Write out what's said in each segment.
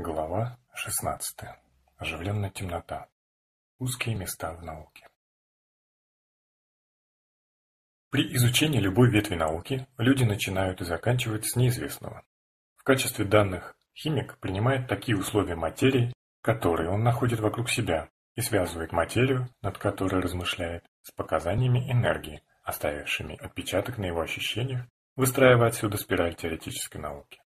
Глава 16. Оживленная темнота. Узкие места в науке. При изучении любой ветви науки люди начинают и заканчивают с неизвестного. В качестве данных химик принимает такие условия материи, которые он находит вокруг себя, и связывает материю, над которой размышляет, с показаниями энергии, оставившими отпечаток на его ощущениях, выстраивая отсюда спираль теоретической науки.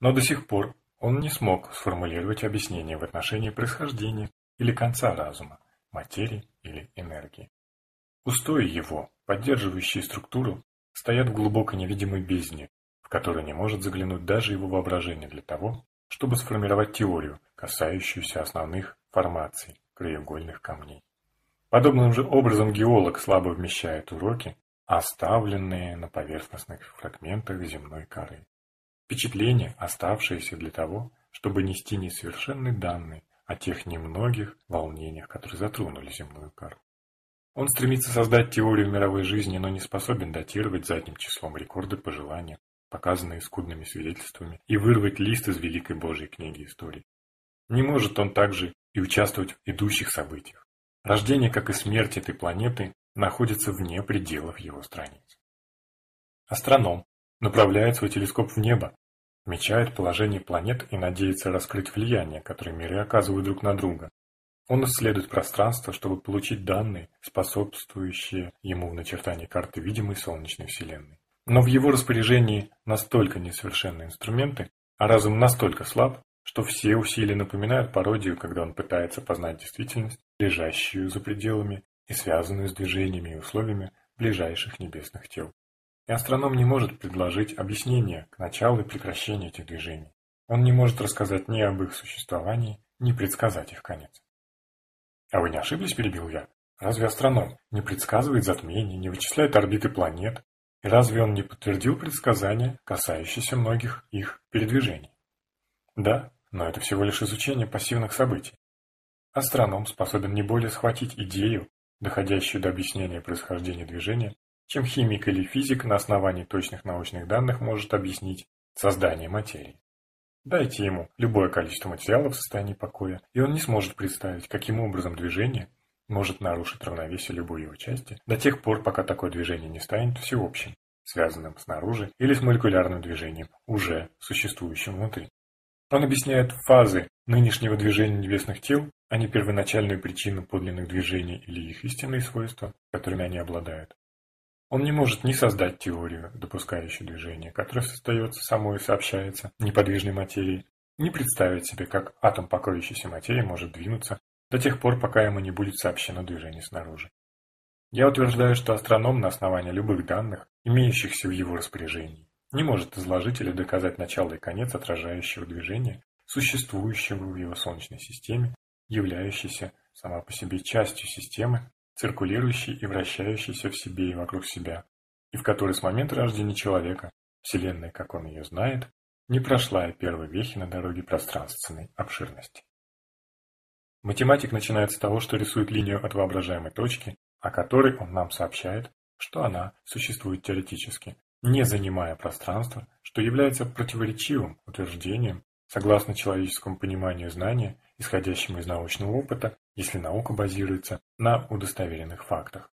Но до сих пор он не смог сформулировать объяснение в отношении происхождения или конца разума, материи или энергии. Устои его, поддерживающие структуру, стоят в глубокой невидимой бездне, в которую не может заглянуть даже его воображение для того, чтобы сформировать теорию, касающуюся основных формаций краеугольных камней. Подобным же образом геолог слабо вмещает уроки, оставленные на поверхностных фрагментах земной коры. Впечатления, оставшиеся для того, чтобы нести несовершенные данные о тех немногих волнениях, которые затронули земную кору. Он стремится создать теорию мировой жизни, но не способен датировать задним числом рекорды пожелания, показанные скудными свидетельствами, и вырвать лист из Великой Божьей книги истории. Не может он также и участвовать в идущих событиях. Рождение, как и смерть этой планеты, находится вне пределов его страниц. Астроном направляет свой телескоп в небо, отмечает положение планет и надеется раскрыть влияние, которое миры оказывают друг на друга. Он исследует пространство, чтобы получить данные, способствующие ему в начертании карты видимой Солнечной Вселенной. Но в его распоряжении настолько несовершенные инструменты, а разум настолько слаб, что все усилия напоминают пародию, когда он пытается познать действительность, лежащую за пределами и связанную с движениями и условиями ближайших небесных тел. И астроном не может предложить объяснение к началу и прекращению этих движений. Он не может рассказать ни об их существовании, ни предсказать их конец. «А вы не ошиблись?» – перебил я. «Разве астроном не предсказывает затмение, не вычисляет орбиты планет? И разве он не подтвердил предсказания, касающиеся многих их передвижений?» «Да, но это всего лишь изучение пассивных событий. Астроном способен не более схватить идею, доходящую до объяснения происхождения движения, чем химик или физик на основании точных научных данных может объяснить создание материи. Дайте ему любое количество материала в состоянии покоя, и он не сможет представить, каким образом движение может нарушить равновесие любой его части до тех пор, пока такое движение не станет всеобщим, связанным снаружи или с молекулярным движением, уже существующим внутри. Он объясняет фазы нынешнего движения небесных тел, а не первоначальную причину подлинных движений или их истинные свойства, которыми они обладают. Он не может ни создать теорию, допускающую движение, которое создается самой и сообщается неподвижной материи, ни представить себе, как атом покоящейся материи может двинуться до тех пор, пока ему не будет сообщено движение снаружи. Я утверждаю, что астроном на основании любых данных, имеющихся в его распоряжении, не может изложить или доказать начало и конец отражающего движения, существующего в его Солнечной системе, являющейся сама по себе частью системы, циркулирующий и вращающийся в себе и вокруг себя, и в которой с момента рождения человека, Вселенная, как он ее знает, не прошла и первой вехи на дороге пространственной обширности. Математик начинает с того, что рисует линию от воображаемой точки, о которой он нам сообщает, что она существует теоретически, не занимая пространство, что является противоречивым утверждением, согласно человеческому пониманию знания, исходящему из научного опыта если наука базируется на удостоверенных фактах.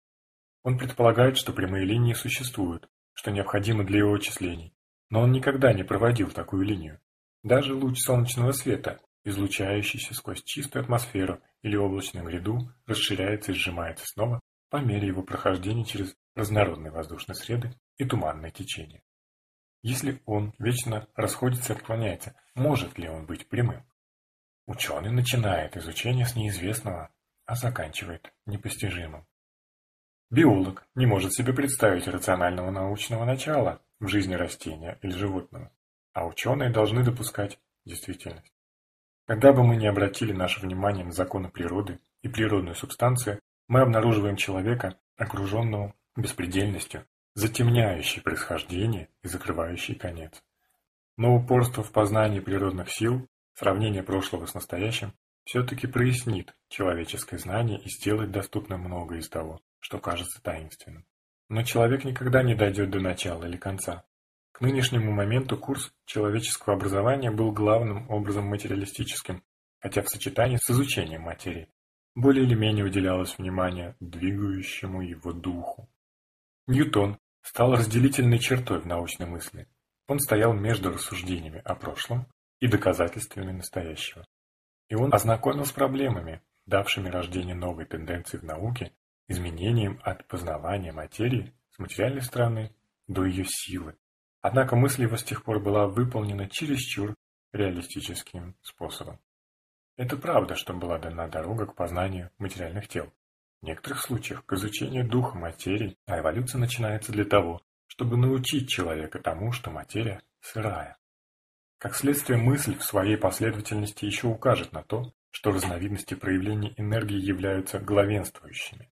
Он предполагает, что прямые линии существуют, что необходимо для его вычислений, но он никогда не проводил такую линию. Даже луч солнечного света, излучающийся сквозь чистую атмосферу или облачную гряду, расширяется и сжимается снова по мере его прохождения через разнородные воздушные среды и туманное течение. Если он вечно расходится и отклоняется, может ли он быть прямым? Ученый начинает изучение с неизвестного, а заканчивает непостижимым. Биолог не может себе представить рационального научного начала в жизни растения или животного, а ученые должны допускать действительность. Когда бы мы ни обратили наше внимание на законы природы и природную субстанцию, мы обнаруживаем человека, окруженного беспредельностью, затемняющей происхождение и закрывающей конец. Но упорство в познании природных сил Сравнение прошлого с настоящим все-таки прояснит человеческое знание и сделает доступным многое из того, что кажется таинственным. Но человек никогда не дойдет до начала или конца. К нынешнему моменту курс человеческого образования был главным образом материалистическим, хотя в сочетании с изучением материи более или менее уделялось внимание двигающему его духу. Ньютон стал разделительной чертой в научной мысли. Он стоял между рассуждениями о прошлом и доказательствами настоящего. И он ознакомил с проблемами, давшими рождение новой тенденции в науке, изменением от познавания материи с материальной стороны до ее силы. Однако мысль его с тех пор была выполнена чересчур реалистическим способом. Это правда, что была дана дорога к познанию материальных тел. В некоторых случаях к изучению духа материи, эволюция начинается для того, чтобы научить человека тому, что материя сырая. Как следствие, мысль в своей последовательности еще укажет на то, что разновидности проявления энергии являются главенствующими.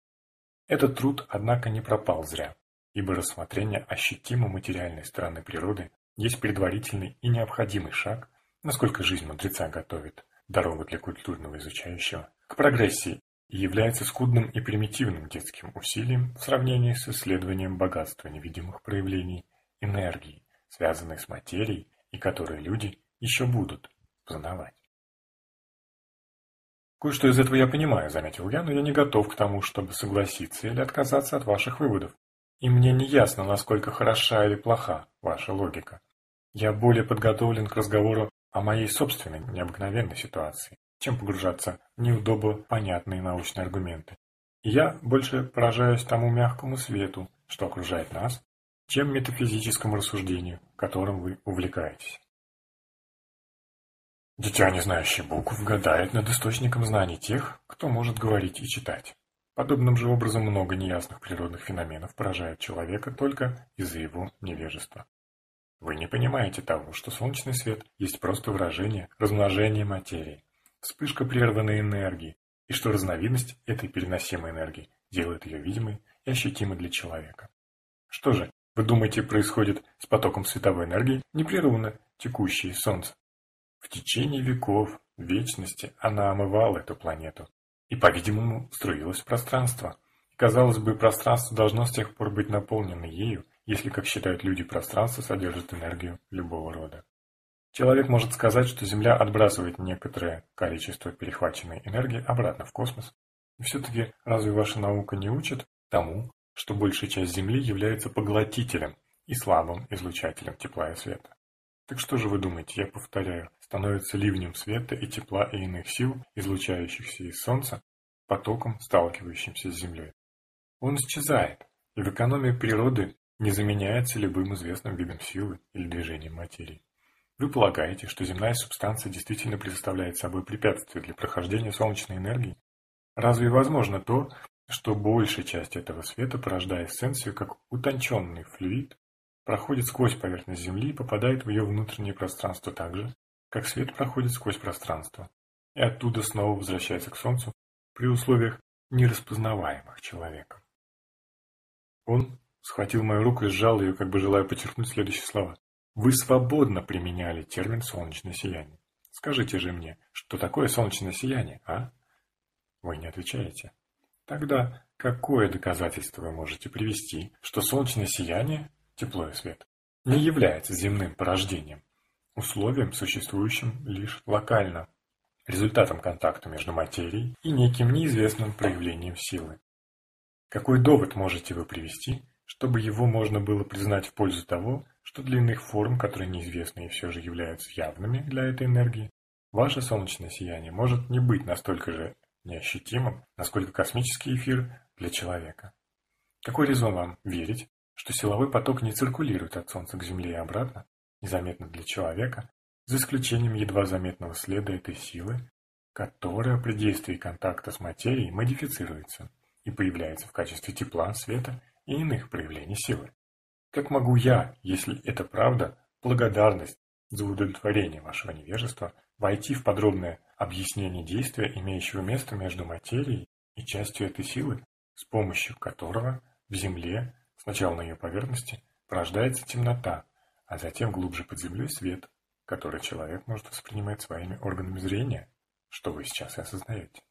Этот труд, однако, не пропал зря, ибо рассмотрение ощутимо материальной стороны природы есть предварительный и необходимый шаг, насколько жизнь мудреца готовит дорогу для культурного изучающего, к прогрессии является скудным и примитивным детским усилием в сравнении с исследованием богатства невидимых проявлений энергии, связанной с материей и которые люди еще будут познавать. «Кое-что из этого я понимаю», — заметил я, «но я не готов к тому, чтобы согласиться или отказаться от ваших выводов. И мне не ясно, насколько хороша или плоха ваша логика. Я более подготовлен к разговору о моей собственной необыкновенной ситуации, чем погружаться в неудобо понятные научные аргументы. Я больше поражаюсь тому мягкому свету, что окружает нас, чем метафизическому рассуждению, которым вы увлекаетесь. Дитя, не знающее букв, гадает над источником знаний тех, кто может говорить и читать. Подобным же образом много неясных природных феноменов поражает человека только из-за его невежества. Вы не понимаете того, что солнечный свет есть просто выражение размножения материи, вспышка прерванной энергии, и что разновидность этой переносимой энергии делает ее видимой и ощутимой для человека. Что же, вы думаете, происходит с потоком световой энергии, непрерывно текущей из Солнца? В течение веков, вечности, она омывала эту планету и, по-видимому, струилась в пространство. Казалось бы, пространство должно с тех пор быть наполнено ею, если, как считают люди, пространство содержит энергию любого рода. Человек может сказать, что Земля отбрасывает некоторое количество перехваченной энергии обратно в космос. И все-таки разве ваша наука не учит тому, что большая часть Земли является поглотителем и слабым излучателем тепла и света? Так что же вы думаете, я повторяю, становится ливнем света и тепла и иных сил, излучающихся из Солнца, потоком, сталкивающимся с Землей? Он исчезает, и в экономии природы не заменяется любым известным видом силы или движением материи. Вы полагаете, что земная субстанция действительно представляет собой препятствие для прохождения солнечной энергии? Разве возможно то, что большая часть этого света, порождая эссенцию как утонченный флюид, проходит сквозь поверхность Земли и попадает в ее внутреннее пространство так же, как свет проходит сквозь пространство, и оттуда снова возвращается к Солнцу при условиях, нераспознаваемых человеком. Он схватил мою руку и сжал ее, как бы желая подчеркнуть следующие слова. Вы свободно применяли термин «солнечное сияние». Скажите же мне, что такое солнечное сияние, а? Вы не отвечаете. Тогда какое доказательство вы можете привести, что солнечное сияние, тепло и свет, не является земным порождением, условием, существующим лишь локально, результатом контакта между материей и неким неизвестным проявлением силы? Какой довод можете вы привести, чтобы его можно было признать в пользу того, что для иных форм, которые неизвестны и все же являются явными для этой энергии, ваше солнечное сияние может не быть настолько же неощутимым, насколько космический эфир для человека. Какой резон вам верить, что силовой поток не циркулирует от Солнца к Земле и обратно, незаметно для человека, за исключением едва заметного следа этой силы, которая при действии контакта с материей модифицируется и появляется в качестве тепла, света и иных проявлений силы. Как могу я, если это правда, благодарность за удовлетворение вашего невежества, войти в подробное объяснение действия, имеющего место между материей и частью этой силы, с помощью которого в Земле, сначала на ее поверхности, порождается темнота, а затем глубже под землей свет, который человек может воспринимать своими органами зрения, что вы сейчас и осознаете.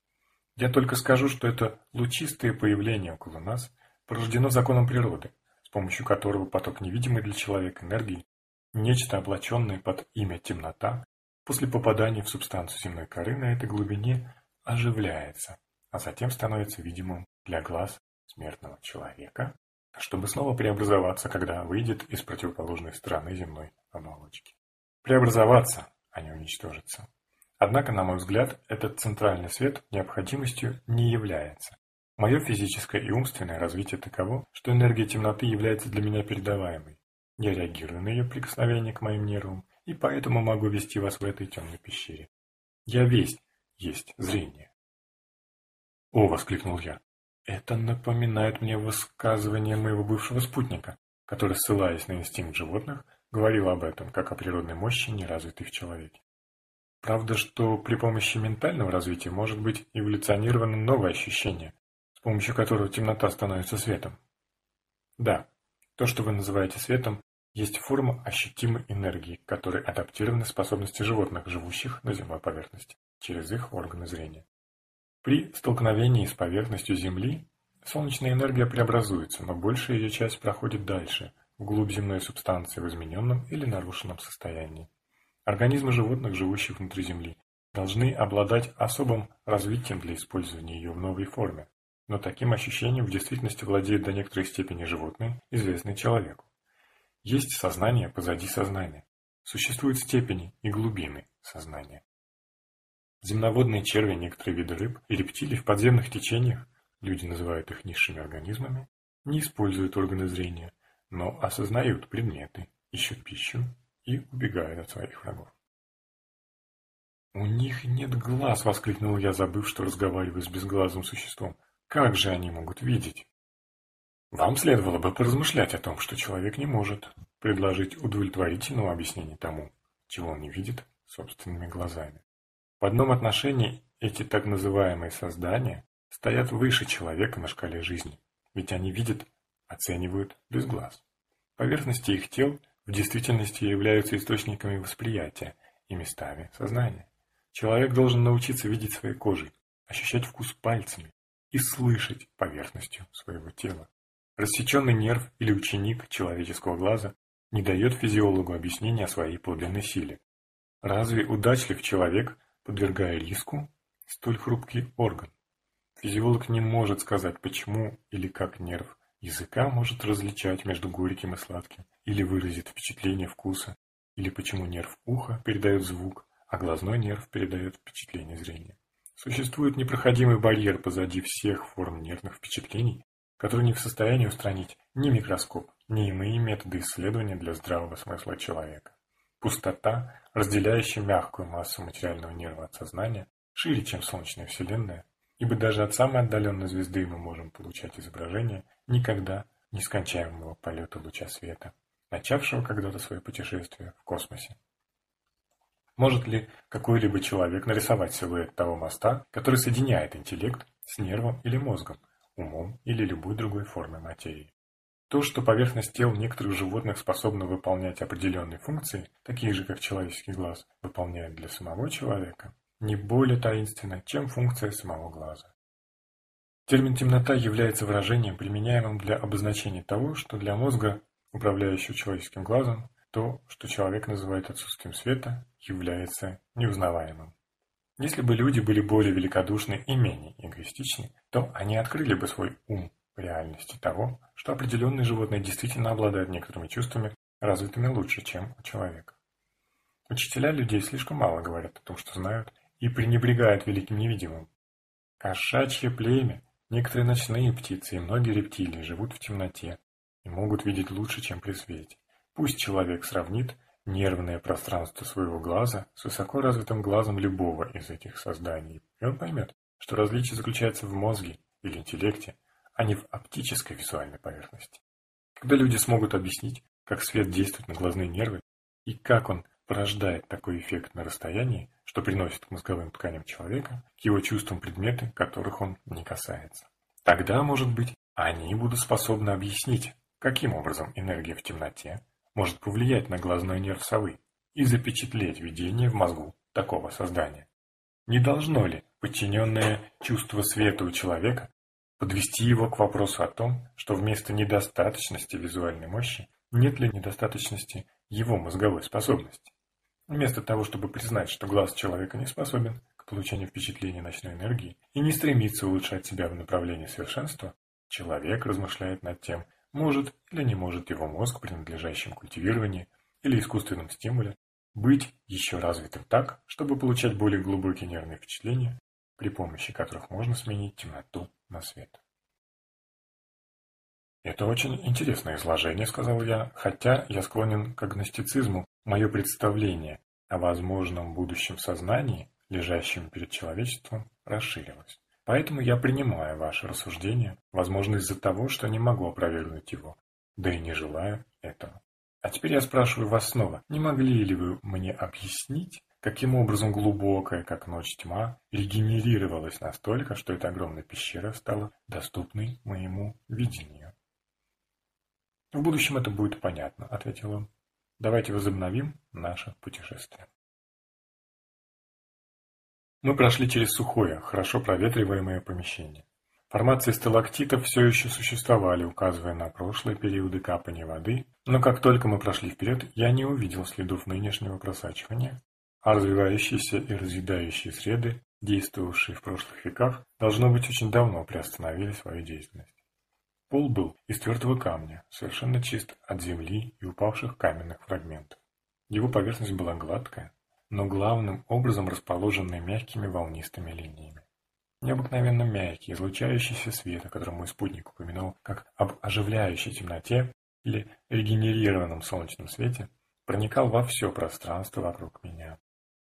Я только скажу, что это лучистое появление около нас порождено законом природы, с помощью которого поток невидимой для человека энергии Нечто, облаченное под имя темнота, после попадания в субстанцию земной коры на этой глубине оживляется, а затем становится видимым для глаз смертного человека, чтобы снова преобразоваться, когда выйдет из противоположной стороны земной оболочки. Преобразоваться, а не уничтожиться. Однако, на мой взгляд, этот центральный свет необходимостью не является. Мое физическое и умственное развитие таково, что энергия темноты является для меня передаваемой. Я реагирую на ее прикосновение к моим нервам, и поэтому могу вести вас в этой темной пещере. Я весь есть зрение. «О!» — воскликнул я. «Это напоминает мне высказывание моего бывшего спутника, который, ссылаясь на инстинкт животных, говорил об этом, как о природной мощи, неразвитой в человеке. Правда, что при помощи ментального развития может быть эволюционировано новое ощущение, с помощью которого темнота становится светом. Да, то, что вы называете светом, есть форма ощутимой энергии, которой адаптированы способности животных, живущих на земной поверхности, через их органы зрения. При столкновении с поверхностью Земли солнечная энергия преобразуется, но большая ее часть проходит дальше, вглубь земной субстанции в измененном или нарушенном состоянии. Организмы животных, живущих внутри Земли, должны обладать особым развитием для использования ее в новой форме, но таким ощущением в действительности владеют до некоторой степени животные, известные человеку. Есть сознание позади сознания. Существуют степени и глубины сознания. Земноводные черви, некоторые виды рыб и рептилий в подземных течениях, люди называют их низшими организмами, не используют органы зрения, но осознают предметы, ищут пищу и убегают от своих врагов. «У них нет глаз!» — воскликнул я, забыв, что разговариваю с безглазым существом. «Как же они могут видеть?» Вам следовало бы поразмышлять о том, что человек не может предложить удовлетворительного объяснения тому, чего он не видит собственными глазами. В одном отношении эти так называемые создания стоят выше человека на шкале жизни, ведь они видят, оценивают без глаз. Поверхности их тел в действительности являются источниками восприятия и местами сознания. Человек должен научиться видеть своей кожей, ощущать вкус пальцами и слышать поверхностью своего тела. Рассеченный нерв или ученик человеческого глаза не дает физиологу объяснения о своей подлинной силе. Разве удачлив человек, подвергая риску столь хрупкий орган? Физиолог не может сказать, почему или как нерв языка может различать между горьким и сладким, или выразит впечатление вкуса, или почему нерв уха передает звук, а глазной нерв передает впечатление зрения. Существует непроходимый барьер позади всех форм нервных впечатлений, который не в состоянии устранить ни микроскоп, ни иные методы исследования для здравого смысла человека. Пустота, разделяющая мягкую массу материального нерва от сознания, шире, чем Солнечная Вселенная, ибо даже от самой отдаленной звезды мы можем получать изображение никогда нескончаемого полета луча света, начавшего когда-то свое путешествие в космосе. Может ли какой-либо человек нарисовать силуэт того моста, который соединяет интеллект с нервом или мозгом, умом или любой другой формой материи. То, что поверхность тел некоторых животных способна выполнять определенные функции, такие же, как человеческий глаз, выполняет для самого человека, не более таинственно, чем функция самого глаза. Термин «темнота» является выражением, применяемым для обозначения того, что для мозга, управляющего человеческим глазом, то, что человек называет отсутствием света, является неузнаваемым. Если бы люди были более великодушны и менее эгоистичны, то они открыли бы свой ум реальности того, что определенные животные действительно обладают некоторыми чувствами, развитыми лучше, чем у человека. Учителя людей слишком мало говорят о том, что знают, и пренебрегают великим невидимым. Кошачье племя, некоторые ночные птицы и многие рептилии живут в темноте и могут видеть лучше, чем при свете. Пусть человек сравнит нервное пространство своего глаза с высоко развитым глазом любого из этих созданий, и он поймет, что различие заключается в мозге или интеллекте, а не в оптической визуальной поверхности. Когда люди смогут объяснить, как свет действует на глазные нервы и как он порождает такой эффект на расстоянии, что приносит к мозговым тканям человека, к его чувствам предметы, которых он не касается. Тогда, может быть, они будут способны объяснить, каким образом энергия в темноте может повлиять на глазной нерв совы и запечатлеть видение в мозгу такого создания. Не должно ли подчиненное чувство света у человека подвести его к вопросу о том, что вместо недостаточности визуальной мощи нет ли недостаточности его мозговой способности. Вместо того, чтобы признать, что глаз человека не способен к получению впечатлений ночной энергии и не стремится улучшать себя в направлении совершенства, человек размышляет над тем, может или не может его мозг, принадлежащим культивированию или искусственном стимуле, быть еще развитым так, чтобы получать более глубокие нервные впечатления, при помощи которых можно сменить темноту на свет. «Это очень интересное изложение», — сказал я, хотя я склонен к агностицизму. Мое представление о возможном будущем сознании, лежащем перед человечеством, расширилось. Поэтому я принимаю ваше рассуждение, возможно, из-за того, что не могу опровергнуть его, да и не желаю этого. А теперь я спрашиваю вас снова, не могли ли вы мне объяснить, каким образом глубокая, как ночь тьма, регенерировалась настолько, что эта огромная пещера стала доступной моему видению? В будущем это будет понятно, ответил он. Давайте возобновим наше путешествие. Мы прошли через сухое, хорошо проветриваемое помещение. Формации сталактитов все еще существовали, указывая на прошлые периоды капания воды, но как только мы прошли вперед, я не увидел следов нынешнего просачивания, а развивающиеся и разъедающие среды, действовавшие в прошлых веках, должно быть очень давно приостановили свою деятельность. Пол был из твердого камня, совершенно чист от земли и упавших каменных фрагментов. Его поверхность была гладкая, но главным образом расположенная мягкими волнистыми линиями. Необыкновенно мягкий, излучающийся свет, о котором мой спутник упомянул как об оживляющей темноте или регенерированном солнечном свете, проникал во все пространство вокруг меня.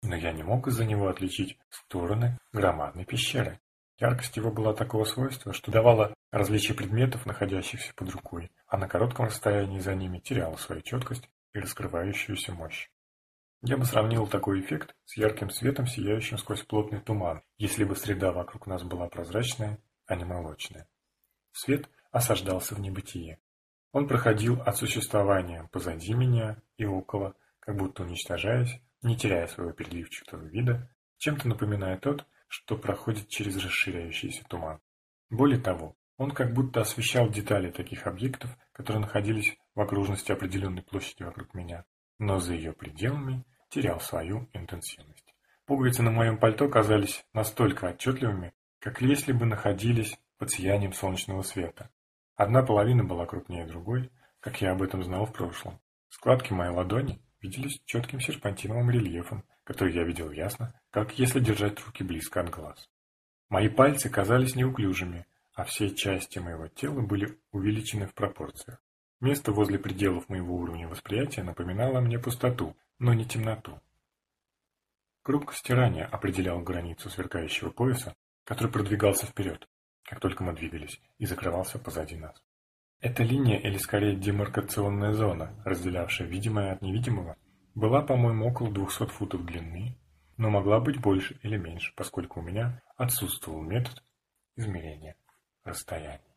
Но я не мог из-за него отличить стороны громадной пещеры. Яркость его была такого свойства, что давала различие предметов, находящихся под рукой, а на коротком расстоянии за ними теряла свою четкость и раскрывающуюся мощь. Я бы сравнил такой эффект с ярким светом, сияющим сквозь плотный туман, если бы среда вокруг нас была прозрачная, а не молочная. Свет осаждался в небытие. Он проходил от существования позади меня и около, как будто уничтожаясь, не теряя своего переливчатого вида, чем-то напоминая тот, что проходит через расширяющийся туман. Более того, он как будто освещал детали таких объектов, которые находились в окружности определенной площади вокруг меня, но за ее пределами терял свою интенсивность. Пуговицы на моем пальто казались настолько отчетливыми, как если бы находились под сиянием солнечного света. Одна половина была крупнее другой, как я об этом знал в прошлом. Складки моей ладони виделись четким серпантиновым рельефом, который я видел ясно, как если держать руки близко от глаз. Мои пальцы казались неуклюжими, а все части моего тела были увеличены в пропорциях. Место возле пределов моего уровня восприятия напоминало мне пустоту, но не темноту. Круг стирания определял границу сверкающего пояса, который продвигался вперед, как только мы двигались, и закрывался позади нас. Эта линия, или скорее демаркационная зона, разделявшая видимое от невидимого, была, по-моему, около 200 футов длины, но могла быть больше или меньше, поскольку у меня отсутствовал метод измерения расстояния.